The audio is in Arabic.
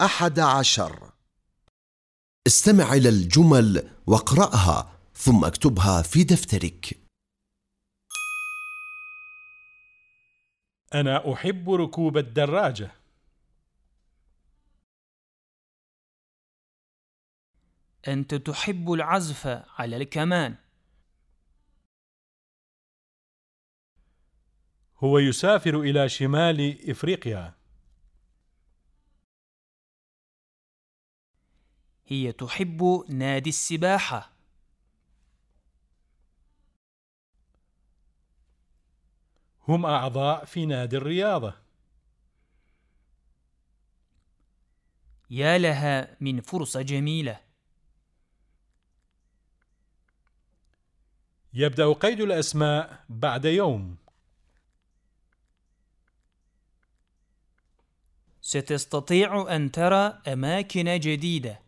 أحد عشر. استمع إلى الجمل واقرأها ثم اكتبها في دفترك. أنا أحب ركوب الدراجة. أنت تحب العزف على الكمان. هو يسافر إلى شمال إفريقيا. هي تحب نادي السباحة. هم أعضاء في نادي الرياضة. يا لها من فرصة جميلة. يبدأ قيد الأسماء بعد يوم. ستستطيع أن ترى أماكن جديدة.